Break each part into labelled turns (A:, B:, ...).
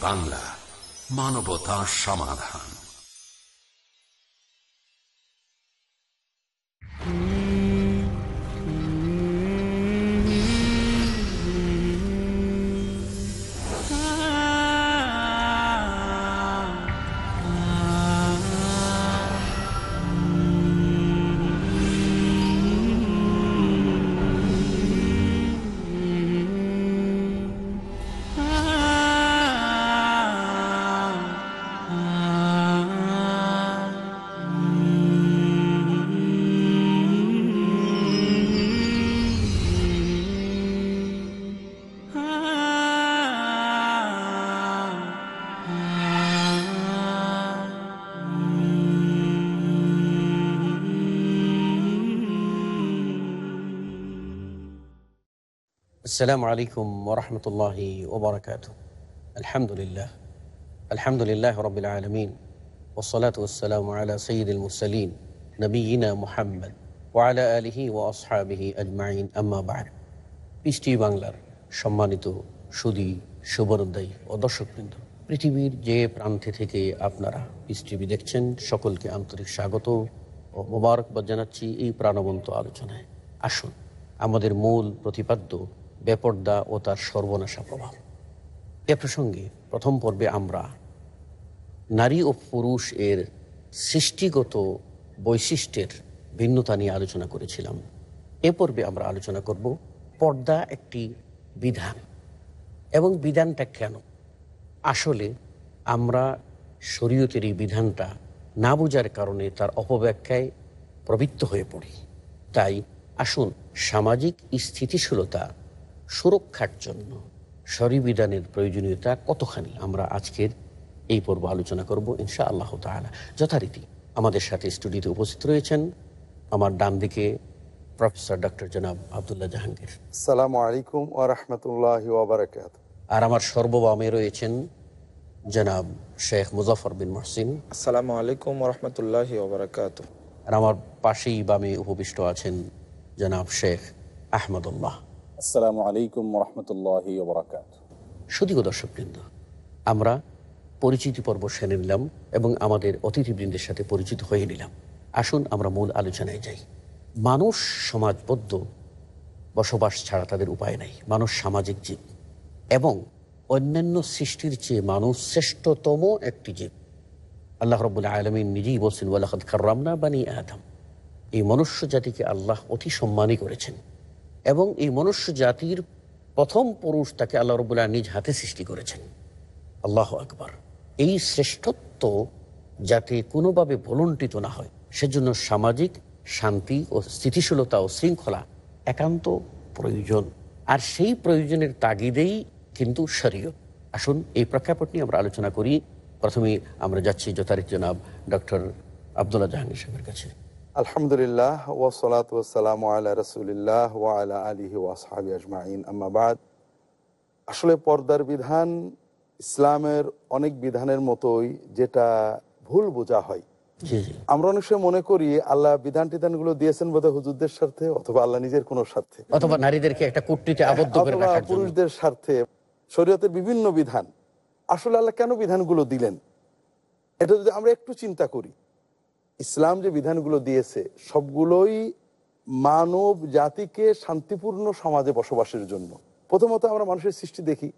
A: বাংলা মানবতা সমাধান।
B: আসসালামু আলাইকুম الحمد لله আলহামদুলিল্লাহ আলহামদুলিল্লাহ রবিল আলমিন ওসলাত ওসালাম আলা সঈদুল মুসলিম নবীনা মোহাম্মদ ওয়ালা আলহি ও আসহাবিহি আজমাইন। আম্মাবাহ পিস্টি বাংলার সম্মানিত সুদী সুবরোদ্দায়ী ও দর্শকবৃন্দ। পৃথিবীর যে প্রান্তে থেকে আপনারা পিস টিভি দেখছেন, সকলকে আন্তরিক স্বাগত ও মোবারকবাদ জানাচ্ছি এই প্রাণবন্ত আলোচনায়। আসুন, আমাদের মূল প্রতিপাদ্য বেপর্দা ও তার সর্বনাশা প্রভাব। এ প্রসঙ্গে প্রথম পর্বে আমরা নারী ও পুরুষ এর সৃষ্টিগত বৈশিষ্ট্যের ভিন্নতা নিয়ে আলোচনা করেছিলাম। এ পর্বে আমরা আলোচনা করব পর্দা একটি বিধান এবং বিধানটা কেন? আসলে আমরা শরীয়তের এই বিধানটা না বোঝার কারণে তার অপব্যাখ্যায় প্রবৃত্ত হয়ে পড়ি। তাই আসুন সামাজিক স্থিতিশীলতা সুরক্ষার জন্য বিধানের প্রয়োজনীয়তা কতখানি? আমরা আজকের এই পর্ব আলোচনা করব ইনশা আল্লাহ তালা যথারীতি আমাদের সাথে স্টুডিওতে উপস্থিত রয়েছেন আমার ডান দিকে প্রফেসর ডক্টর জনাব আবদুল্লাহ জাহাঙ্গীর।
C: সালাম আলাইকুম ও রহমতুল্লাহ ওবরাকাত
B: আর আমার সর্ববামে রয়েছেন জনাব শেখ মুজাফর বিন মহসিন।
D: আসসালামু আলাইকুম রহমতুল্লাহ
B: আর আমার পাশেই বামে উপবিষ্ট আছেন জনাব শেখ আহমদুল্লাহ।
E: আসসালামু আলাইকুম রহমতুল্লাহ বরাকাত
B: সুদীয় দর্শকবৃন্দ, আমরা পরিচিতি পর্ব সেরে নিলাম এবং আমাদের অতিথিবৃন্দের সাথে পরিচিত হয়ে নিলাম। আসুন আমরা মূল আলোচনায় যাই। মানুষ সমাজবদ্ধ, বসবাস ছাড়া তাদের উপায় নাই। মানুষ সামাজিক জীব এবং অন্যান্য সৃষ্টির চেয়ে মানুষ শ্রেষ্ঠতম একটি জীব। আল্লাহ রবুল্লা আলমিন নিজেই বলছেন ওয়ালাহাদ খার্রামনা বানি আদম। এই মনুষ্য জাতিকে আল্লাহ অতি সম্মানই করেছেন। এবং এই মনুষ্য জাতির প্রথম পুরুষ তাকে আল্লাহ রবুল্লাহ নিজ হাতে সৃষ্টি করেছেন। আল্লাহ আকবর। এই শ্রেষ্ঠত্ব যাতে কোনোভাবে ভলন্টিত না হয়, সেজন্য সামাজিক শান্তি ও স্থিতিশীলতা ও শৃঙ্খলা একান্ত প্রয়োজন। আর সেই প্রয়োজনের তাগিদেই কিন্তু শরীয় আসুন, এই প্রেক্ষাপট নিয়ে আমরা আলোচনা করি। প্রথমে আমরা যাচ্ছি যথারীতি জনাব ডক্টর আবদুল্লাহ জাহাঙ্গীর সাহেবের কাছে।
C: আলহামদুলিল্লাহ ওসলাত ওসালাম আল্লাহ রসুলিল্লাহ ও আলা আলিহি ওয়াসহাবি আজমাইন আম্মাবাদ আসলে পর্দার বিধান ইসলামের অনেক বিধানের মতোই যেটা ভুল বোঝা হয়। আমরা অনেক সময় মনে করি আল্লাহ বিধান টিধানগুলো দিয়েছেন বোধহয় হুজুরদের স্বার্থে অথবা আল্লাহ নিজের কোনো স্বার্থে।
B: অথবা নারীদেরকে একটা কুট্টিতে আবদ্ধ করে রাখার জন্য।
C: পুরুষদের স্বার্থে শরীয়তের বিভিন্ন বিধান। আসলে আল্লাহ কেন বিধানগুলো দিলেন? এটা যদি আমরা একটু চিন্তা করি ইসলাম যে বিধানগুলো দিয়েছে, সবগুলোই মানব জাতিকে শান্তিপূর্ণ সমাজে বসবাসের জন্য। প্রথমত আমরা মানুষের সৃষ্টি দেখি।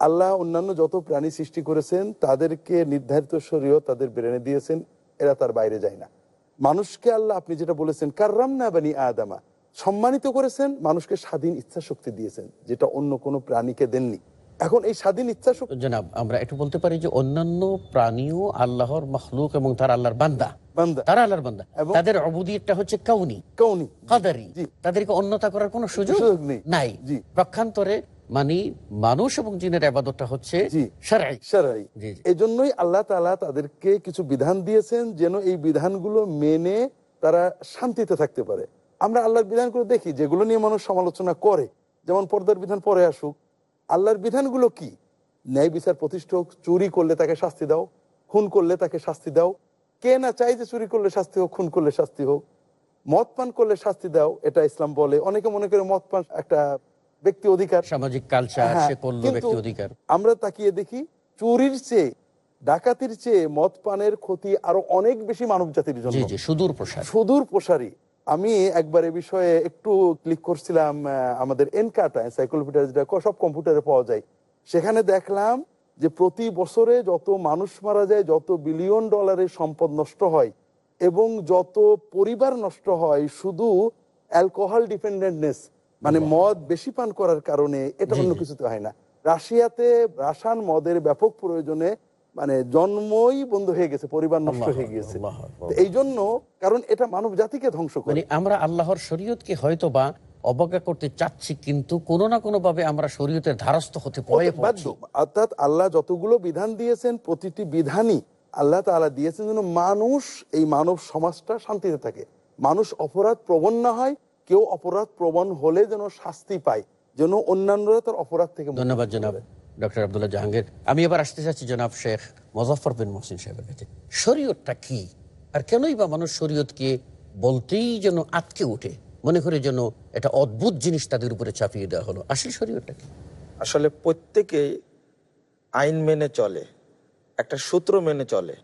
C: আল্লাহ অন্যান্য যত প্রাণী সৃষ্টি করেছেন, তাদেরকে নির্ধারিত শরীয় তাদের ব্রেনে দিয়েছেন, এরা তার বাইরে যায় না। মানুষকে আল্লাহ, আপনি যেটা বলেছেন কার্রাম না বানি আদামা, সম্মানিত করেছেন, মানুষকে স্বাধীন ইচ্ছা শক্তি দিয়েছেন, যেটা অন্য কোনো প্রাণীকে দেননি। এখন এই স্বাধীন ইচ্ছা শক্তি
B: জনাব, আমরা একটু বলতে পারি যে অন্যান্য প্রাণীও আল্লাহর মখলুক এবং তার আল্লাহর বান্দা। তারা আল্লাহর বান্দা।
C: এবং-
B: তাদের অবুদিয়তটা হচ্ছে কাউনি। কাদারি। তাদেরকে অন্যতা করার কোনো সুযোগ
C: নেই।
B: মানে মানুষ এবং জিনের আবাদতটা হচ্ছে।
C: এই জন্যই আল্লাহ তালা তাদেরকে কিছু বিধান দিয়েছেন যেন এই বিধানগুলো মেনে তারা শান্তিতে থাকতে পারে। আমরা আল্লাহর বিধানগুলো দেখি যেগুলো নিয়ে মানুষ সমালোচনা করে। যেমন পর্দার বিধান পরে আসুক। আল্লাহর বিধানগুলো কি? ন্যায় বিচার প্রতিষ্ঠা হোক চুরি করলে তাকে শাস্তি দাও খুন করলে তাকে শাস্তি দাও কে না চাই যে চুরি করলে শাস্তি হোক খুন করলে শাস্তি হোক মদ পান করলে শাস্তি দাও এটা ইসলাম বলে। অনেকে মনে করে মদ পান একটা ব্যক্তি অধিকার।
B: সামাজিক কালচার
C: হ্যাঁ,
B: সে করল ব্যক্তি অধিকার।
C: আমরা তাকিয়ে দেখি চুরির চেয়ে ডাকাতির চেয়ে মদ পানের ক্ষতি আরও অনেক বেশি মানব জাতির জন্য।
B: সুদূর প্রসার।
C: সুদূর প্রসারী। আমি একবার এ বিষয়ে একটু ক্লিক করছিলাম আহ, আমাদের এনকাটা সাইক্লোপিটার যেটা সব কম্পিউটারে পাওয়া যায়। সেখানে দেখলাম যে প্রতি বছরে যত মানুষ মারা যায় যত বিলিয়ন ডলারের সম্পদ নষ্ট হয় এবং যত পরিবার নষ্ট হয় শুধু অ্যালকোহল ডিপেন্ডেন্টনেস মানে মদ বেশি পান করার কারণে এটা অন্য কিছুতে হয় না। রাশিয়াতে রাসায়ন মদের ব্যাপক প্রয়োজনে মানে জন্মই বন্ধ হয়ে গেছে পরিবার নষ্ট হয়ে গিয়েছে। এই জন্য কারণ এটা মানব জাতিকে ধ্বংস করে।
B: মানে আমরা আল্লাহর শরীয়তকে হয়তো বা অবজ্ঞা করতে চাচ্ছি কিন্তু কোনো না কোনো ভাবে আমরা শরীয়তের ধারস্থ হতে পড়ে
C: অর্থাৎ আল্লাহ যতগুলো বিধান দিয়েছেন প্রতিটি বিধানই আল্লাহ তাআলা দিয়েছেন যেন মানুষ এই মানব সমাজটা শান্তিতে থাকে। মানুষ অপরাধ প্রবণ না হয় কেউ অপরাধ প্রবণ হলে যেন শাস্তি পায় যেন অন্যান্যরা তার অপরাধ থেকে
B: ধন্যবাদ জানাবে ডক্টর আবদুল্লাহ জাহাঙ্গীর। আমি এবার আসতে চাচ্ছি জনাব শেখ মজফর বিন মহসিন সাহেবের কাছে। শরীয়তটা কি? আর কেনই বা মানুষ শরীয়তকে বলতেই যেন আটকে ওঠে? মনে করে যেন এটা অদ্ভুত জিনিস তাদের উপরে চাপিয়ে দেওয়া হলো। আসলে শরীয়তটা কি?
D: আসলে প্রত্যেকেই আইন মেনে চলে, একটা সূত্র মেনে চলে।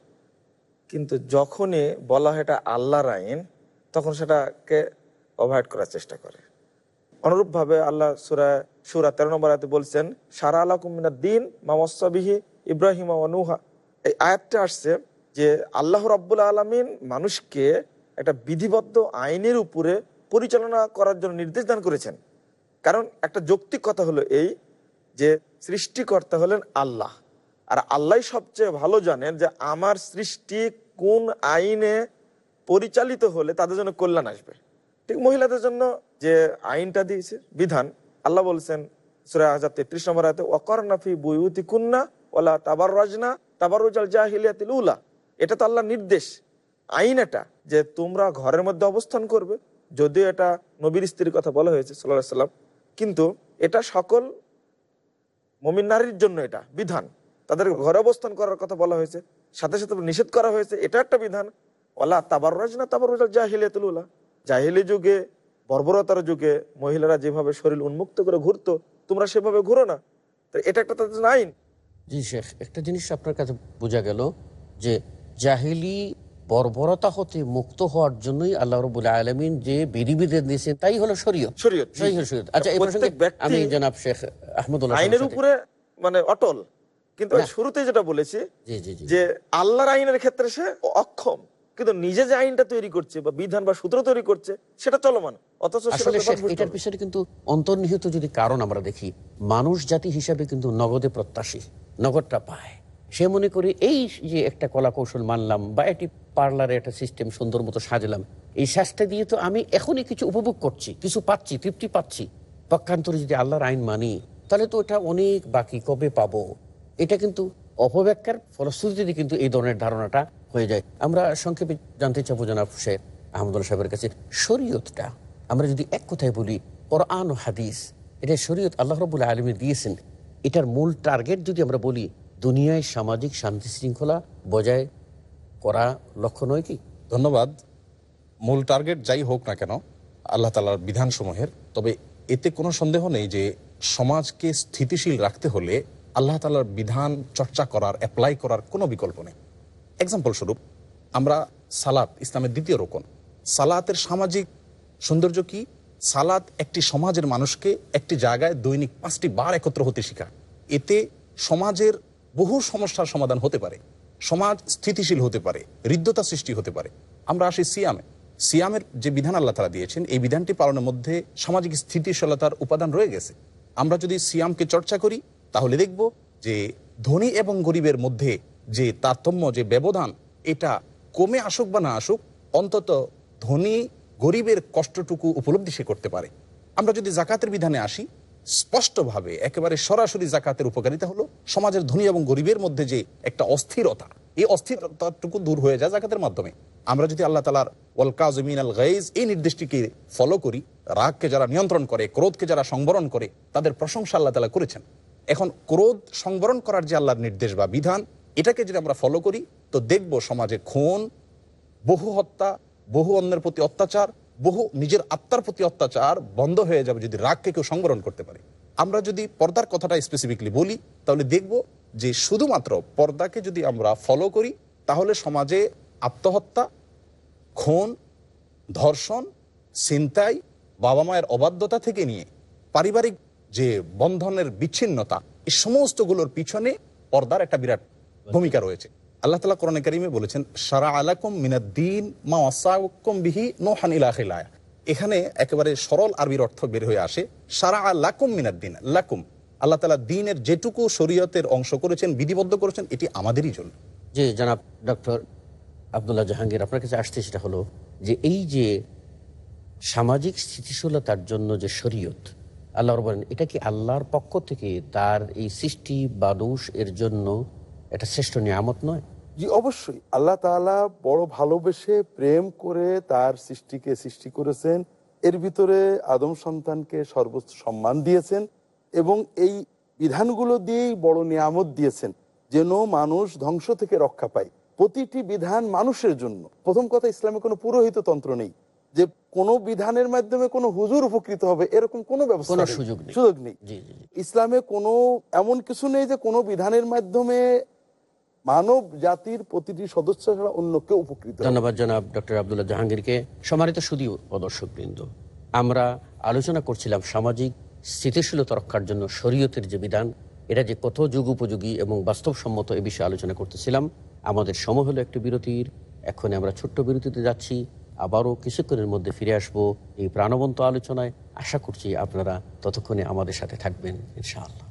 D: কিন্তু যখনই বলা হয় এটা আল্লাহর আইন, তখন সেটাকে অভয়েড করার চেষ্টা করে। অনুরূপভাবে আল্লাহ সুরা সুরা তেরো নম্বর আয়তে বলছেন, সারা আল্লাহ কুমিনা দিন মামসাবিহি ইব্রাহিম অনুহা এই আয়াতটা আসছে যে আল্লাহ রাব্বুল আলমিন মানুষকে একটা বিধিবদ্ধ আইনের উপরে পরিচালনা করার জন্য নির্দেশ দান করেছেন। কারণ একটা যৌক্তিক কথা হলো এই যে সৃষ্টিকর্তা হলেন আল্লাহ। আর আল্লাহ সবচেয়ে ভালো জানেন যে আমার সৃষ্টি কোন আইনে পরিচালিত হলে তাদের জন্য কল্যাণ আসবে। ঠিক মহিলাদের জন্য যে আইনটা দিয়েছে, বিধান, আল্লাহ বলছেন তেত্রিশ নম্বর হাতে অকরনাফি বুয়ুতি কুন্না ওলা তাবার রাজনা তাবার এটা তো আল্লাহ নির্দেশ। আইন এটা যে তোমরা ঘরের মধ্যে অবস্থান করবে যদিও এটা নবীর স্ত্রীর কথা বলা হয়েছে সাল্লাহ সাল্লাম, কিন্তু এটা সকল মমিন নারীর জন্য এটা বিধান। তাদের ঘরে অবস্থান করার কথা বলা হয়েছে, সাথে সাথে নিষেধ করা হয়েছে, এটা একটা বিধান। ওলা তাবার রাজনা তাবার জাহিলিয়াতুল উলা। জাহিলি যুগে, বর্বরতার যুগে মহিলারা যেভাবে শরীর উন্মুক্ত করে ঘুরতো, তোমরা সেভাবে ঘুরো না। তো এটা একটা তাদের আইন।
B: জি শেখ, একটা জিনিস আপনার কাছে বোঝা গেল যে জাহিলি বর্বরতা হতে মুক্ত হওয়ার জন্যই আল্লাহ রবুল আলমিন যে বিধিবিধান দিয়েছেন তাই হলো শরীয়ত।
D: শরীয়ত
B: আচ্ছা এই প্রসঙ্গে আমি জনাব শেখ আহমদুল্লাহ
D: আইনের উপরে মানে অটল। কিন্তু শুরুতে যেটা বলেছি যে আল্লাহর আইনের ক্ষেত্রে সে অক্ষম কিন্তু নিজে যে আইনটা তৈরি করছে বা বিধান বা সূত্র তৈরি করছে সেটা চলমান। অথচ
B: এটার। পিছনে কিন্তু অন্তর্নিহিত যদি কারণ আমরা দেখি মানুষ জাতি হিসাবে কিন্তু নগদে প্রত্যাশী নগদটা পায়। সে মনে করে এই যে একটা কলা কৌশল মানলাম বা একটি পার্লারে একটা সিস্টেম সুন্দর মতো সাজলাম, এই শ্বাসটা দিয়ে তো আমি এখনই কিছু উপভোগ করছি, কিছু পাচ্ছি, তৃপ্তি পাচ্ছি। পক্ষান্তরে যদি আল্লাহর আইন মানি, তাহলে তো এটা অনেক বাকি কবে পাবো? এটা কিন্তু অপব্যাখ্যার ফলশ্রুতিতে কিন্তু এই ধরনের ধারণাটা হয়ে যায়। আমরা সংক্ষেপে জানতে চাবো জনাব শেখ আহমদুল্লাহ সাহেবের কাছে, শরীয়তটা, আমরা যদি এক কথায় বলি, কোরআন হাদিস, এটা শরীয়ত আল্লাহ রবুল্লা আলমী দিয়েছেন। এটার মূল টার্গেট যদি আমরা বলি দুনিয়ায় সামাজিক শান্তি শৃঙ্খলা বজায় করা লক্ষ্য নয় কি?
E: ধন্যবাদ। মূল টার্গেট যাই হোক না কেন, আল্লাহ তালার বিধানসমূহের, তবে এতে কোনো সন্দেহ নেই যে সমাজকে স্থিতিশীল রাখতে হলে আল্লাহ তালার বিধান চর্চা করার অ্যাপ্লাই করার কোনো বিকল্প নেই। এক্সাম্পল স্বরূপ, আমরা সালাত, ইসলামের দ্বিতীয় রোকন। সালাতের সামাজিক সৌন্দর্য কি? সালাত একটি সমাজের মানুষকে একটি জায়গায় দৈনিক পাঁচটি বার একত্র হতে শেখায়। এতে সমাজের বহু সমস্যার সমাধান হতে পারে। সমাজ স্থিতিশীল হতে পারে, হৃদ্যতা সৃষ্টি হতে পারে। আমরা আসি সিয়ামে। সিয়ামের যে বিধান আল্লাহ তালা দিয়েছেন, এই বিধানটি পালনের মধ্যে সামাজিক স্থিতিশীলতার উপাদান রয়ে গেছে। আমরা যদি সিয়ামকে চর্চা করি, তাহলে দেখব যে ধনী এবং গরিবের মধ্যে যে তারতম্য, যে ব্যবধান, এটা কমে আসুক বা না আসুক, অন্তত ধনী গরিবের কষ্টটুকু উপলব্ধি সে করতে পারে। আমরা যদি জাকাতের বিধানে আসি স্পষ্টভাবে একেবারে সরাসরি জাকাতের উপকারিতা হলো সমাজের ধনী এবং গরিবের মধ্যে যে একটা অস্থিরতা। এই অস্থিরতাটুকু দূর হয়ে যায় জাকাতের মাধ্যমে। আমরা যদি আল্লাহ তালার ওয়াল কাজমিন আল গাইজ এই নির্দেশটিকে ফলো করি, রাগকে যারা নিয়ন্ত্রণ করে, ক্রোধকে যারা সংবরণ করে, তাদের প্রশংসা আল্লাহ তালা করেছেন। এখন ক্রোধ সংবরণ করার যে আল্লাহর নির্দেশ বা বিধান, এটাকে যদি আমরা ফলো করি, তো দেখব সমাজে খুন, বহু হত্যা, বহু অন্যের প্রতি অত্যাচার বহু নিজের আত্মার প্রতি অত্যাচার বন্ধ হয়ে যাবে যদি রাগকে কেউ সংবরণ করতে পারে। আমরা যদি পর্দার কথাটা স্পেসিফিকলি বলি, তাহলে দেখব যে শুধুমাত্র পর্দাকে যদি আমরা ফলো করি, তাহলে সমাজে আত্মহত্যা, খুন, ধর্ষণ, ছিনতাই, বাবা মায়ের অবাধ্যতা থেকে নিয়ে পারিবারিক যে বন্ধনের বিচ্ছিন্নতা এই সমস্তগুলোর পিছনে পর্দার একটা বিরাট ভূমিকা রয়েছে। আল্লাহ তালা কোরআন কারিমে বলেছেন সারা আলাকুম মিনাদ্দিন মা ওয়াসাকুম বিহি নোহান ইলাহিলায়া এখানে একেবারে সরল আরবির অর্থ বের হয়ে আসে সারা আলাকুম মিনাদ্দিন লাকুম। আল্লাহ তালা দিনের যেটুকু শরীয়তের অংশ করেছেন, বিধিবদ্ধ করেছেন, এটি আমাদেরই জন্য।
B: যে জানাব ডক্টর আবদুল্লাহ জাহাঙ্গীর, আপনার কাছে আসতে সেটা হলো যে এই যে সামাজিক স্থিতিশীলতার জন্য যে শরীয়ত আল্লাহর বলেন, এটা কি আল্লাহর পক্ষ থেকে তার এই সৃষ্টি বাদুষ এর জন্য এটা শ্রেষ্ঠ নিয়ামত নয়।
C: জি অবশ্যই। আল্লাহ তাআলা বড় ভালোবেসে প্রেম করে তার সৃষ্টিকে সৃষ্টি করেছেন। এর ভিতরে আদম সন্তানকে সর্বোচ্চ সম্মান দিয়েছেন এবং এই বিধানগুলো দিয়েই বড় নিয়ামত দিয়েছেন যেন মানুষ ধ্বংস থেকে রক্ষা পায়। প্রতিটি বিধান মানুষের জন্য। প্রথম কথা ইসলামে কোনো পুরোহিত তন্ত্র নেই যে কোনো বিধানের মাধ্যমে কোনো হুজুর উপকৃত হবে এরকম কোনো ব্যবস্থা
B: সুযোগ নেই।
C: সুযোগ নেই। ইসলামে কোনো এমন কিছু নেই যে কোনো বিধানের মাধ্যমে মানব জাতির প্রতিটি সদস্য ছাড়া অন্য কেউ উপকৃত
B: ধন্যবাদ জনাব ডক্টর আবদুল্লাহ জাহাঙ্গীরকে। সমারিত সুদী ও দর্শকবৃন্দ আমরা আলোচনা করছিলাম সামাজিক স্থিতিশীলতা রক্ষার জন্য শরীয়তের যে বিধান, এটা যে কত যুগ উপযোগী এবং বাস্তবসম্মত এ বিষয়ে আলোচনা করতেছিলাম। আমাদের সময় হলো একটি বিরতির এখন আমরা ছোট্ট বিরতিতে যাচ্ছি। আবারও কিছুক্ষণের মধ্যে ফিরে আসব এই প্রাণবন্ত আলোচনায়। আশা করছি আপনারা ততক্ষণে আমাদের সাথে থাকবেন, ইনশাআল্লাহ।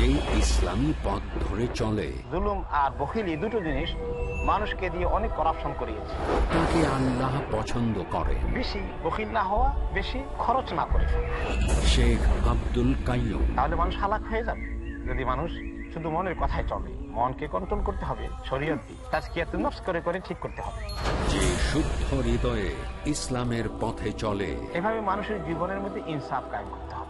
A: যে ইসলামী পথ ধরে চলে।
F: জুলুম আর বখিলি দুটো জিনিস মানুষকে দিয়ে অনেক করাপশন করিয়েছে।
A: তাকে আল্লাহ পছন্দ করেন
F: বেশি বখিল না হওয়া বেশি খরচ না করে।
A: শেখ আব্দুল কাইয়ুম।
F: তাহলে মানুষ হালাক হয়ে যাবে। যদি মানুষ শুধু মনের কথায় চলে মনকে কন্ট্রোল করতে হবে শরীয়ত তাজকিয়াত নফস করে করে ঠিক করতে হবে।
A: যে শুদ্ধ হৃদয়ে ইসলামের পথে চলে।
F: এভাবে মানুষের জীবনের মধ্যে ইনসাফ কায়েম করতে হবে।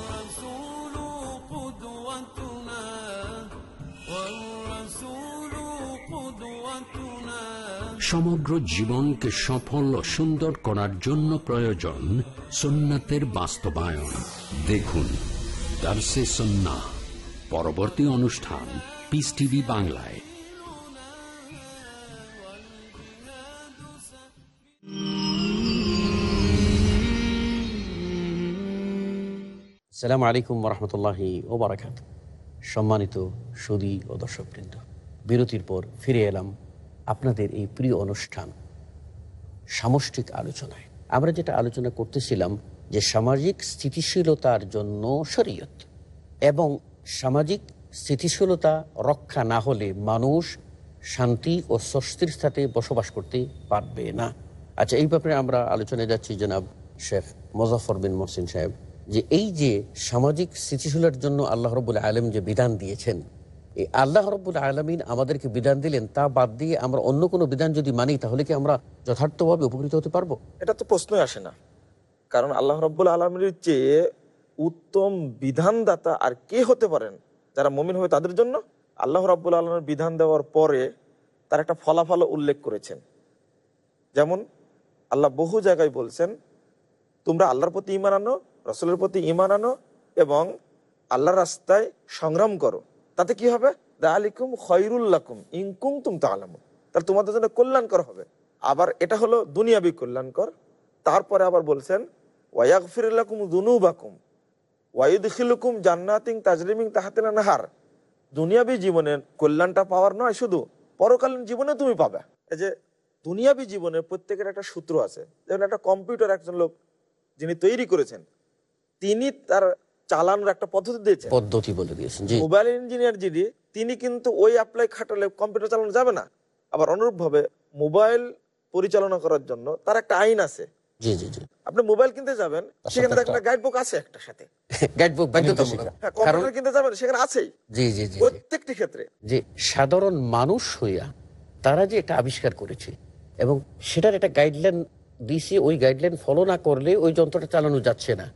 A: সমগ্র জীবনকে সফল ও সুন্দর করার জন্য প্রয়োজন সুন্নাতের বাস্তবায়ন। দেখুন, দার্সে সন্না পরবর্তী অনুষ্ঠান পিস টিভি বাংলায়।
B: সালাম আলাইকুম রহমতুল্লাহি ওবরাকাত সম্মানিত সুদী ও দর্শকবৃন্দ, বিরতির পর ফিরে এলাম আপনাদের এই প্রিয় অনুষ্ঠান সামষ্টিক আলোচনায়। আমরা যেটা আলোচনা করতেছিলাম যে সামাজিক স্থিতিশীলতার জন্য শরীয়ত এবং সামাজিক স্থিতিশীলতা রক্ষা না হলে মানুষ শান্তি ও স্বস্তির সাথে বসবাস করতে পারবে না। আচ্ছা এই ব্যাপারে আমরা আলোচনায় যাচ্ছি জনাব শেখ মোজাফর বিন মহসিন সাহেব যে এই যে সামাজিক স্থিতিশীলতার জন্য আল্লাহ রবুল আলম যে বিধান দিয়েছেন এই আল্লাহ রব্বুল আলমিন আমাদেরকে বিধান দিলেন, তা বাদ দিয়ে আমরা অন্য কোনো বিধান যদি মানি, তাহলে কি আমরা যথার্থভাবে উপকৃত হতে পারব?
D: এটা তো প্রশ্নই আসে না। কারণ আল্লাহ রব্বুল আলমীর চেয়ে উত্তম বিধানদাতা আর কে হতে পারেন? যারা মমিন হবে তাদের জন্য আল্লাহ রব্বুল আলমের বিধান দেওয়ার পরে তার একটা ফলাফল উল্লেখ করেছেন। যেমন আল্লাহ বহু জায়গায় বলছেন, তোমরা আল্লাহর প্রতি ইমান আনো, রসুলের প্রতি ইমান আনো এবং আল্লাহর রাস্তায় সংগ্রাম করো। তাতে কি হবে? আলিকুম খৈরুল্লাকুম ইনকুম তুম তা আলাম তাহলে তোমাদের জন্য কল্যাণকর হবে। আবার এটা হলো দুনিয়াবি কল্যাণকর। তারপরে আবার বলছেন জান্নাতিং নাহার দুনিয়াবি জীবনের কল্যাণটা পাওয়ার নয় শুধু, পরকালীন জীবনে তুমি পাবে। এই যে দুনিয়াবি জীবনে প্রত্যেকের একটা সূত্র আছে। যেমন একটা কম্পিউটার একজন লোক যিনি তৈরি করেছেন, তিনি তার চালানোর একটা পদ্ধতি দিয়েছেন
B: পদ্ধতি বলে দিয়েছেন
D: মোবাইল ইঞ্জিনিয়ার যিনি তিনি কিন্তু ওই অ্যাপ্লাই খাটালে কম্পিউটার চালানো যাবে না। আবার অনুরূপভাবে মোবাইল পরিচালনা করার জন্য তার একটা আইন আছে।
B: জি জি জি।
D: আপনি মোবাইল কিনতে যাবেন সেখানে
E: একটা-
D: গাইড বুক আছে একটা সাথে।
B: গাইডবুক বাধ্যতামূলক
D: কম্পিউটার কিনতে যাবেন সেখানে আছেই।
B: জি জি জি জি।
D: প্রত্যেকটি ক্ষেত্রে।
B: যে সাধারণ মানুষ হইয়া তারা যে এটা আবিষ্কার করেছে এবং সেটার একটা গাইডলাইন দিছে ওই গাইডলাইন ফলো না করলে ওই যন্ত্রটা চালানো যাচ্ছে না।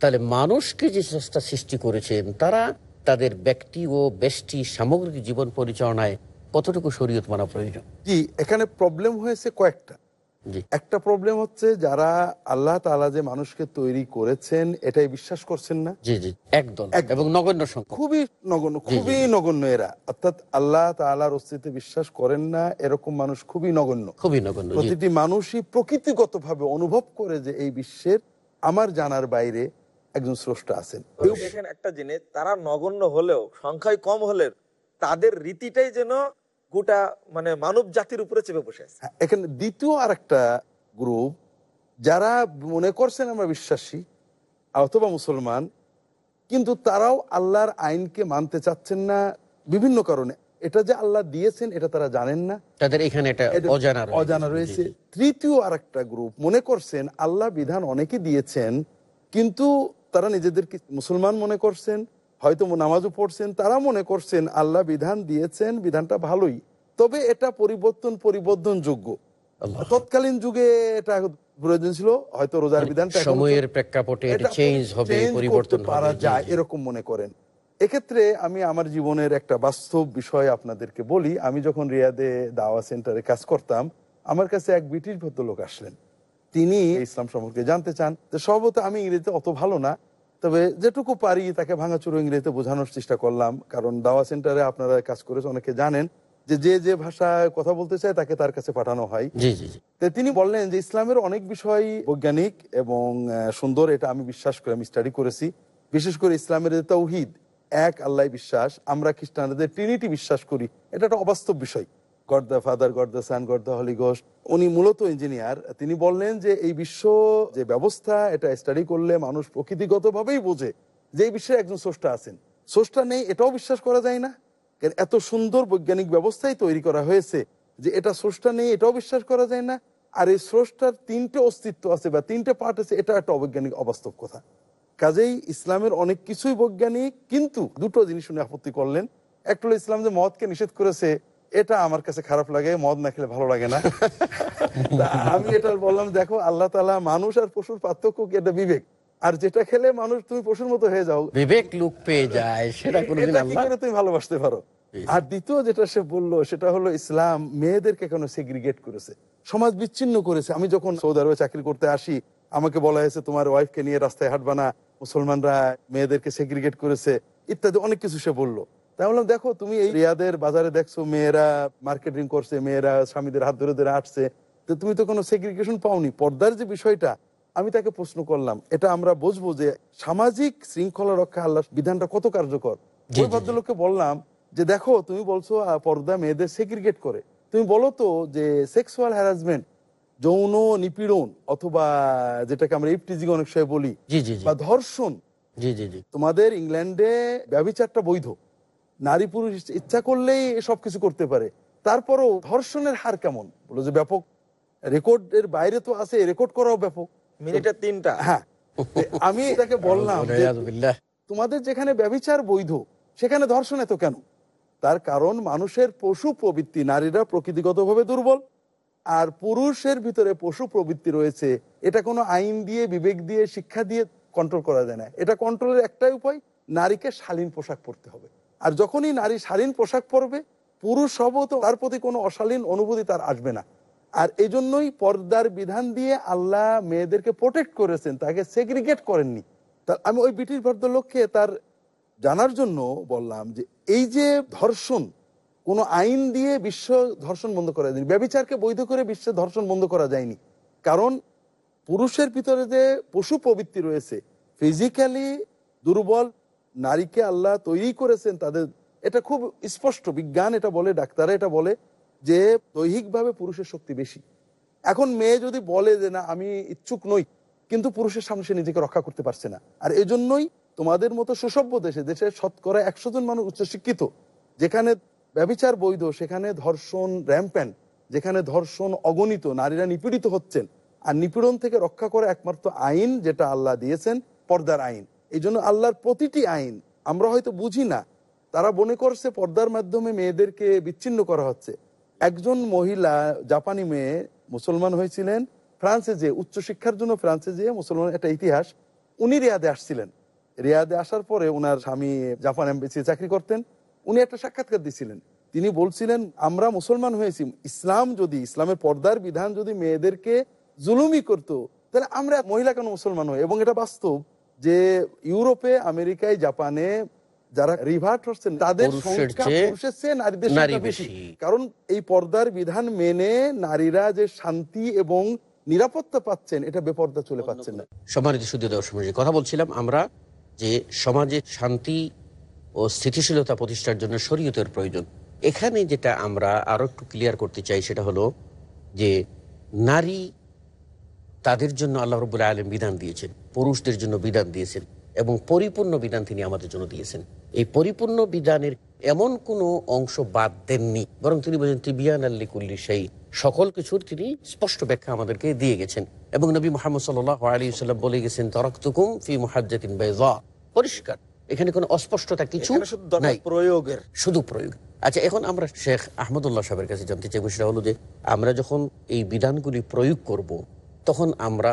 B: তাহলে মানুষকে যে সংস্থা সৃষ্টি করেছেন তারা তাদের ব্যক্তি ও ব্যষ্টি সামগ্রিক জীবন পরিচালনায় কতটুকু শরীয়ত মানা প্রয়োজন?
C: জি এখানে প্রবলেম হয়েছে কয়েকটা।
B: জি।
C: একটা প্রবলেম হচ্ছে যারা আল্লাহ তাআলা যে মানুষকে তৈরি করেছেন এটাই বিশ্বাস করছেন না।
B: জি জি একদল। এবং নগণ্য সংখ্যা
C: খুবই নগণ্য খুবই নগণ্য এরা। অর্থাৎ আল্লাহ তাআলার অস্তিত্বে বিশ্বাস করেন না এরকম মানুষ খুবই নগণ্য।
B: খুবই নগণ্য
C: প্রতিটি মানুষই প্রকৃতিগতভাবে অনুভব করে যে এই বিশ্বের আমার জানার বাইরে একজন স্রষ্টা আছেন।
D: দেখেন একটা জিনিস তারা নগণ্য হলেও সংখ্যায় কম হলে তাদের রীতিটাই যেন গোটা মানে মানব জাতির উপরে চেপে বসে আছে।
C: হ্যাঁ, এখানে দ্বিতীয় আর একটা গ্রুপ যারা মনে করছেন আমরা বিশ্বাসী অথবা মুসলমান কিন্তু তারাও আল্লাহর আইনকে মানতে চাচ্ছেন না বিভিন্ন কারণে। এটা যে আল্লাহ দিয়েছেন এটা তারা জানেন না।
B: তাদের এখানে এটা। অজানা রয়েছে।
C: তৃতীয় আর একটা গ্রুপ মনে করছেন আল্লাহ বিধান অনেকে দিয়েছেন কিন্তু তারা নিজেদেরকে মুসলমান মনে করছেন? হয়তো নামাজও পড়ছেন তারা মনে করছেন আল্লাহ বিধান দিয়েছেন বিধানটা ভালোই। তবে এটা পরিবর্তন পরিবর্তন যোগ্য তৎকালীন যুগে এটা প্রয়োজন ছিল হয়তো রোজার বিধানটা
B: সময়ের প্রেক্ষাপটে চেঞ্জ হবে পরিবর্তন জি,
C: যায় এরকম মনে করেন। এক্ষেত্রে আমি আমার জীবনের একটা বাস্তব বিষয় আপনাদেরকে বলি। আমি যখন রিয়াদে দাওয়া সেন্টারে কাজ করতাম আমার কাছে এক ব্রিটিশ ভদ্রলোক আসলেন। তিনি ইসলাম সম্পর্কে জানতে চান তো সম্ভবত আমি ইংরেজিতে অত ভালো না তবে যেটুকু পারি তাকে ভাঙাচুরো ইংরেজিতে বোঝানোর চেষ্টা করলাম কারণ দাওয়া সেন্টারে আপনারা কাজ করেছে অনেকে জানেন যে যে যে ভাষায় কথা বলতে চায় তাকে তার কাছে পাঠানো হয়। তিনি বললেন যে ইসলামের অনেক বিষয় বৈজ্ঞানিক এবং সুন্দর এটা আমি বিশ্বাস করি আমি স্টাডি করেছি। বিশেষ করে ইসলামের যে তৌহিদ এক আল্লাহ বিশ্বাস আমরা খ্রিস্টানদের ট্রিনিটি বিশ্বাস করি এটা একটা অবাস্তব বিষয়। God the Father, God the Son, God the Holy Ghosh, উনি মূলত ইঞ্জিনিয়ার। তিনি বললেন যে এই বিশ্ব যে ব্যবস্থা, এটা স্টাডি করলে মানুষ প্রকৃতিগতভাবেই বোঝে যে এই বিশ্বে একজন স্রষ্টা আছেন। স্রষ্টা নেই, এটাও বিশ্বাস করা যায় না। এত সুন্দর বৈজ্ঞানিক ব্যবস্থাই তৈরি করা হয়েছে যে এটা স্রষ্টা নেই, এটাও বিশ্বাস করা যায় না। আর এই স্রষ্টার তিনটে অস্তিত্ব আছে বা তিনটে পার্ট আছে, এটা একটা অবৈজ্ঞানিক অবাস্তব কথা। কাজেই ইসলামের অনেক কিছুই বৈজ্ঞানিক, কিন্তু দুটো জিনিস উনি আপত্তি করলেন। একটা হলো ইসলাম যে মদকে নিষেধ করেছে এটা আমার কাছে খারাপ লাগে মদ না খেলে ভালো লাগে না। আমি এটা বললাম দেখো আল্লাহ তালা মানুষ আর পশুর পার্থক্য কি? এটা বিবেক। আর যেটা খেলে মানুষ তুমি পশুর মতো হয়ে যাও।
B: বিবেক লোক পেয়ে যায় সেটা কোনোদিন আল্লাহ
C: করে তুমি ভালোবাসতে পারো? আর দ্বিতীয় যেটা সে বলল সেটা হলো ইসলাম মেয়েদেরকে কেন সেগ্রিগেট করেছে? সমাজ বিচ্ছিন্ন করেছে। আমি যখন সৌদি আরবে চাকরি করতে আসি আমাকে বলা হয়েছে তোমার ওয়াইফকে নিয়ে রাস্তায় হাঁটবা না। মুসলমানরা মেয়েদেরকে সেগ্রিগেট করেছে ইত্যাদি অনেক কিছু সে বলল। বললাম দেখো তুমি এই রিয়াদের বাজারে দেখছ মেয়েরা মার্কেটিং করছে মেয়েরা স্বামীদের হাত ধরে ধরে আসছে তো তুমি তো কোনো সেগ্রিগেশন পাওনি। পর্দার যে বিষয়টা আমি তাকে প্রশ্ন করলাম এটা আমরা বুঝব যে সামাজিক শৃঙ্খলা রক্ষা আল্লাহ বিধানটা কত কার্যকর? ওই ভদ্রলোককে বললাম যে দেখো তুমি বলছো পর্দা মেয়েদের সেগ্রিগেট করে। তুমি বলো তো যে সেক্সুয়াল হ্যারাসমেন্ট যৌন নিপীড়ন অথবা যেটাকে আমরা ইপটিজিং অনেক সময় বলি বা ধর্ষণ তোমাদের ইংল্যান্ডে ব্যবচারটা বৈধ। নারী পুরুষ ইচ্ছা করলেই সব কিছু করতে পারে। তারপরও ধর্ষণের হার কেমন? বলো যে ব্যাপক। রেকর্ডের বাইরে তো আছে রেকর্ড করাও ব্যাপক।
D: মিনিটে তিনটা।
C: হ্যাঁ। আমি এটাকে বললাম। তোমাদের যেখানে ব্যবিচার বৈধ সেখানে ধর্ষণ এত কেন? তার কারণ মানুষের পশু প্রবৃত্তি নারীরা প্রকৃতিগতভাবে দুর্বল আর পুরুষের ভিতরে পশু প্রবৃত্তি রয়েছে এটা কোনো আইন দিয়ে বিবেক দিয়ে শিক্ষা দিয়ে কন্ট্রোল করা যায় না। এটা কন্ট্রোলের একটাই উপায় নারীকে শালীন পোশাক পরতে হবে। আর যখনই নারী শালীন পোশাক পরবে, পুরুষ তো তার প্রতি কোনো অশালীন অনুভূতি তার আসবে না। আর এই জন্যই পর্দার বিধান দিয়ে আল্লাহ মেয়েদেরকে প্রোটেক্ট করেছেন, তাকে সেগ্রিগেট করেননি। তা আমি ওই ব্রিটিশ ভদ্রলোককে তার জানার জন্য বললাম যে, এই যে ধর্ষণ, কোনো আইন দিয়ে বিশ্ব ধর্ষণ বন্ধ করা যায়নি, ব্যবিচারকে বৈধ করে বিশ্বে ধর্ষণ বন্ধ করা যায়নি। কারণ পুরুষের ভিতরে যে পশু প্রবৃত্তি রয়েছে ফিজিক্যালি দুর্বল নারীকে আল্লাহ তৈরি করেছেন তাদের, এটা খুব স্পষ্ট, বিজ্ঞান এটা বলে ডাক্তার এটা বলে যে দৈহিকভাবে পুরুষের শক্তি বেশি। এখন মেয়ে যদি বলে যে না, আমি ইচ্ছুক নই, কিন্তু পুরুষের সামনে সে নিজেকে রক্ষা করতে পারছে না। আর এজন্যই তোমাদের মতো সুসভ্য দেশে দেশে শতকরা একশো জন মানুষ উচ্চশিক্ষিত, যেখানে ব্যবিচার বৈধ, সেখানে ধর্ষণ র্যাম্প্যান্ট যেখানে ধর্ষণ অগণিত, নারীরা নিপীড়িত হচ্ছেন। আর নিপীড়ন থেকে রক্ষা করে একমাত্র আইন যেটা আল্লাহ দিয়েছেন, পর্দার আইন। এই জন্য আল্লাহর প্রতিটি আইন, আমরা হয়তো বুঝি না, তারা মনে করছে পর্দার মাধ্যমে মেয়েদেরকে বিচ্ছিন্ন করা হচ্ছে। একজন মহিলা, জাপানি মেয়ে, মুসলমান হয়েছিলেন, ফ্রান্সে যে উচ্চশিক্ষার জন্য ফ্রান্সে যে মুসলমান একটা ইতিহাস, উনি রিয়াদে আসছিলেন। রিয়াদে আসার পরে ওনার স্বামী জাপান এম্বাসি চাকরি করতেন, উনি একটা সাক্ষাৎকার দিছিলেন। তিনি বলছিলেন, আমরা মুসলমান হয়েছি, ইসলাম যদি, ইসলামের পর্দার বিধান যদি মেয়েদেরকে জুলুমি করতো, তাহলে আমরা মহিলা কেন মুসলমান হই? এবং এটা বাস্তব। যে ইউরোপে আমেরিকায় জাপানে যারা রিভার্ট হচ্ছেন তাদের সংখ্যা পুরুষের চেয়ে নারীদের
B: নারী
C: বেশি। কারণ এই পর্দার বিধান মেনে নারীরা যে শান্তি এবং নিরাপত্তা পাচ্ছেন এটা বেপর্দা চলে পাচ্ছেন না।
B: সম্মানিত সুদী দর্শক কথা বলছিলাম আমরা যে সমাজে শান্তি ও স্থিতিশীলতা প্রতিষ্ঠার জন্য শরীয়তের প্রয়োজন। এখানে যেটা আমরা আরও একটু ক্লিয়ার করতে চাই সেটা হলো যে নারী তাদের জন্য আল্লাহ রবুল্লা আলম বিধান দিয়েছেন পুরুষদের জন্য বিধান দিয়েছেন এবং পরিপূর্ণ বিধান তিনি আমাদের জন্য দিয়েছেন। এই পরিপূর্ণ বিধানের এমন কোনো অংশ বাদ দেননি বরং তিনি বলেন তিবিয়ান আল্লি কুল্লি সেই সকল কিছুর তিনি স্পষ্ট ব্যাখ্যা আমাদেরকে দিয়ে গেছেন। এবং নবী মোহাম্মদ সাল্লাহ আলী সাল্লাম বলে গেছেন তরক্তুকুম ফি মুহাজ্জাতিন পরিষ্কার। এখানে কোনো অস্পষ্টতা কিছু নাই।
D: প্রয়োগের।
B: শুধু প্রয়োগ। আচ্ছা এখন আমরা শেখ আহমদুল্লাহ সাহেবের কাছে জানতে চাইব সেটা হলো যে আমরা যখন এই বিধানগুলি প্রয়োগ করব তখন আমরা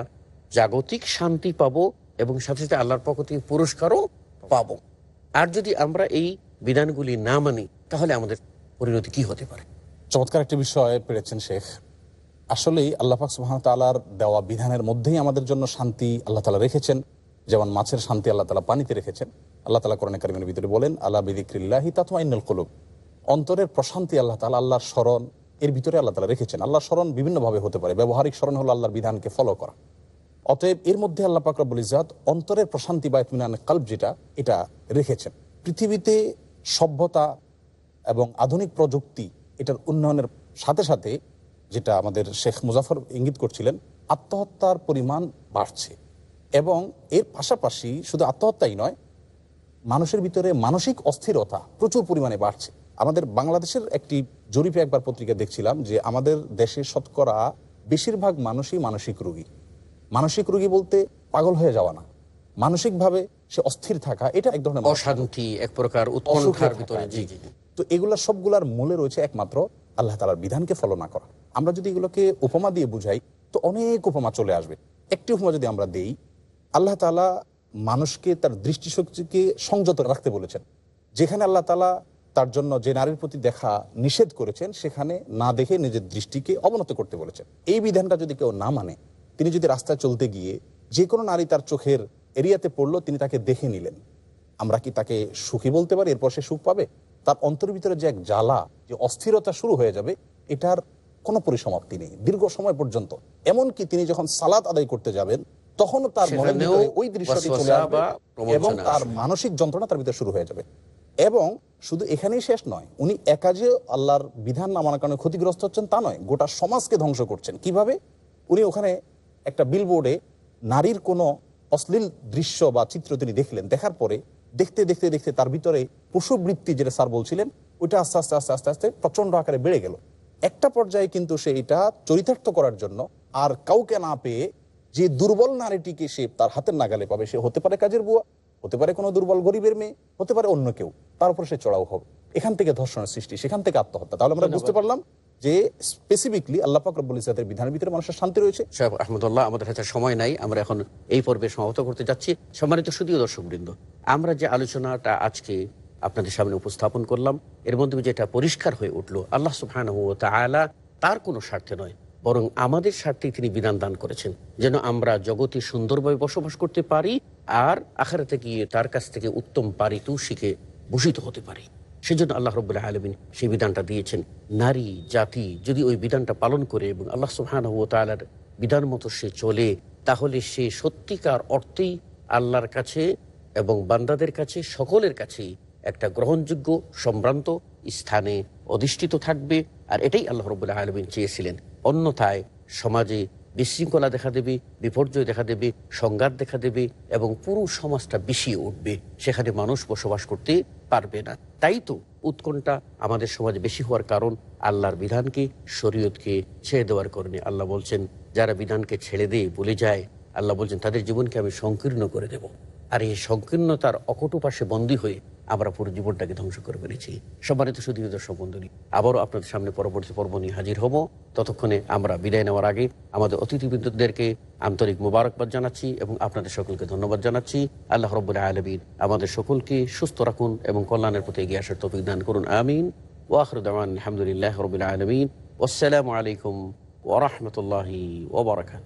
B: জাগতিক শান্তি পাবো এবং সাথে সাথে আল্লাহর পক্ষ থেকে পুরস্কারও পাব। আর যদি আমরা এই বিধানগুলি না মানি, তাহলে আমাদের পরিণতি কি হতে পারে?
E: চমৎকার একটি বিষয় পেরেছেন শেখ। আসলেই আল্লাহ পাক সুবহান তালার দেওয়া বিধানের মধ্যেই আমাদের জন্য শান্তি আল্লাহ তালা রেখেছেন। যেমন মাছের শান্তি আল্লাহ তালা পানিতে রেখেছেন। আল্লাহ তালা কোরআন কারিমের ভিতরে বলেন আল্লাহ বিদিক্রিল্লাহি তাতমাইনুল কলুব। অন্তরের প্রশান্তি আল্লাহ তালা আল্লাহর স্মরণ এর ভিতরে আল্লাহ তালা রেখেছেন আল্লাহ স্মরণ বিভিন্নভাবে হতে পারে। ব্যবহারিক স্মরণ হলো আল্লাহর বিধানকে ফলো করা। অতএব এর মধ্যে আল্লাহ পাকরাবুল ইজাদ অন্তরের প্রশান্তি বা ইতমিনান কাল্প যেটা, এটা রেখেছেন। পৃথিবীতে সভ্যতা এবং আধুনিক প্রযুক্তি এটার উন্নয়নের সাথে সাথে যেটা আমাদের শেখ মুজাফর ইঙ্গিত করছিলেন, আত্মহত্যার পরিমাণ বাড়ছে। এবং এর পাশাপাশি শুধু আত্মহত্যাই নয়, মানুষের ভিতরে মানসিক অস্থিরতা প্রচুর পরিমাণে বাড়ছে। আমাদের বাংলাদেশের একটি জরিপে একবার পত্রিকা দেখছিলাম যে আমাদের দেশে শতকরা বেশিরভাগ মানুষই মানসিক রোগী। মানসিক রোগী বলতে পাগল হয়ে যাওয়া না। মানসিকভাবে সে অস্থির থাকা এটা এক ধরনের
B: অশান্তি এক প্রকার
E: তো এগুলা সবগুলার মূলে রয়েছে একমাত্র আল্লাহ তালার বিধানকে ফলো না করা। আমরা যদি এগুলোকে উপমা দিয়ে বুঝাই তো অনেক উপমা চলে আসবে। একটি উপমা যদি আমরা দেই আল্লাহ তালা মানুষকে তার দৃষ্টিশক্তিকে সংযত রাখতে বলেছেন। যেখানে আল্লাহ তালা তার জন্য যে নারীর প্রতি দেখা নিষেধ করেছেন সেখানে না দেখে নিজের দৃষ্টিকে অবনত করতে বলেছেন। এই বিধানটা যদি কেউ না মানে তিনি যদি রাস্তায় চলতে গিয়ে যে কোনো নারী তার চোখের এরিয়াতে পড়ল তিনি তাকে দেখে নিলেন। আমরা কি তাকে সুখী বলতে পারি? এরপর সে সুখ পাবে? তার অন্তরের ভিতরে যে এক জ্বালা যে অস্থিরতা শুরু হয়ে যাবে এটার কোনো পরিসমাপ্তি নেই দীর্ঘ সময় পর্যন্ত। এমনকি তিনি যখন সালাত আদায় করতে যাবেন তখনও তার মনে ওই দৃশ্যটি চলে আসবে এবং তার মানসিক যন্ত্রণা তার ভিতরে শুরু হয়ে যাবে। এবং শুধু এখানেই শেষ নয়, উনি একা যে আল্লাহর বিধান না মানার কারণে ক্ষতিগ্রস্ত হচ্ছেন তা নয়, গোটা সমাজকে ধ্বংস করছেন। কীভাবে? উনি ওখানে একটা বিলবোর্ডে নারীর কোনো অশ্লীল দৃশ্য বা চিত্র তিনি দেখলেন। দেখার পরে দেখতে দেখতে দেখতে তার ভিতরে পশুবৃত্তি যেটা স্যার বলছিলেন, ওইটা আস্তে আস্তে আস্তে আস্তে আস্তে প্রচণ্ড আকারে বেড়ে গেল। একটা পর্যায়ে কিন্তু সে এটা চরিতার্থ করার জন্য আর কাউকে না পেয়ে যে দুর্বল নারীটিকে সে তার হাতের নাগালে পাবে, সে হতে পারে কাজের বুয়া। হতে পারে কোনো দুর্বল গরিবের মেয়ে হতে পারে অন্য কেউ তার উপর সে চড়াও হবে। এখান থেকে ধর্ষণের সৃষ্টি সেখান থেকে আত্মহত্যা। তাহলে আমরা বুঝতে পারলাম যে স্পেসিফিকলি আল্লাহ পাক রব্বুল ইসলাতের বিধানের ভিতরে মানুষের শান্তি রয়েছে।
B: সাহেব আহমদুল্লাহ আমাদের হাতে সময় নাই আমরা এখন এই পর্বে সমাপ্ত করতে যাচ্ছি। সম্মানিত সুদীয় দর্শকবৃন্দ আমরা যে আলোচনাটা আজকে আপনাদের সামনে উপস্থাপন করলাম এর মধ্যে যেটা পরিষ্কার হয়ে উঠল আল্লাহ তাআলা তার কোনো স্বার্থে নয় বরং আমাদের স্বার্থেই তিনি বিধান দান করেছেন, যেন আমরা জগতে সুন্দরভাবে বসবাস করতে পারি আর আখারাতে গিয়ে তার কাছ থেকে উত্তম পারিতোষিকে ভূষিত হতে পারি। সেজন্য আল্লাহ রবুল্লাহ আলমিন সেই বিধানটা দিয়েছেন, নারী, জাতি, যদি ওই বিধানটা পালন করে এবং আল্লাহ সুহান তালার বিধান মতো সে চলে, তাহলে সে সত্যিকার অর্থেই আল্লাহর কাছে এবং বান্দাদের কাছে, সকলের কাছেই একটা গ্রহণযোগ্য, সম্ভ্রান্ত স্থানে অধিষ্ঠিত থাকবে। আর এটাই আল্লাহ রবুল্লাহ আলমিন চেয়েছিলেন। অন্যথায় সমাজে বিশৃঙ্খলা দেখা দেবে, বিপর্যয় দেখা দেবে, সংঘাত দেখা দেবে এবং পুরো সমাজটা বিষিয়ে উঠবে। সেখানে মানুষ বসবাস করতে পারবে না। তাই তো উৎকণ্ঠা আমাদের সমাজে বেশি হওয়ার কারণ আল্লাহর বিধানকে, শরীয়তকে ছেড়ে দেওয়ার কারণে। আল্লাহ বলছেন, যারা বিধানকে ছেড়ে দিয়ে, বলে যায়, আল্লাহ বলছেন, তাদের জীবনকে আমি সংকীর্ণ করে দেব। আর এই সংকীর্ণতার অকটু পাশে বন্দী হয়ে আমরা পুরো জীবনটাকে ধ্বংস করে ফেলেছি। সম্মানিত সুদীয় দর্শক বন্ধুনী আবারও আপনাদের সামনে পরবর্তী পর্ব নিয়ে হাজির হব। ততক্ষণে আমরা বিদায় নেওয়ার আগে আমাদের অতিথিবৃন্দদেরকে আন্তরিক মোবারকবাদ জানাচ্ছি এবং আপনাদের সকলকে ধন্যবাদ জানাচ্ছি। আল্লাহ রব্বুল আলমিন আমাদের সকলকে সুস্থ রাখুন এবং কল্যাণের প্রতি এগিয়ে আসার তফিক দান করুন। আমিন। ওয়াখরুদ্দামান আলহামদুলিল্লাহ রবিল আলমিন। আসসালামু আলাইকুম ওরহমতুল্লাহি ওবরাকাত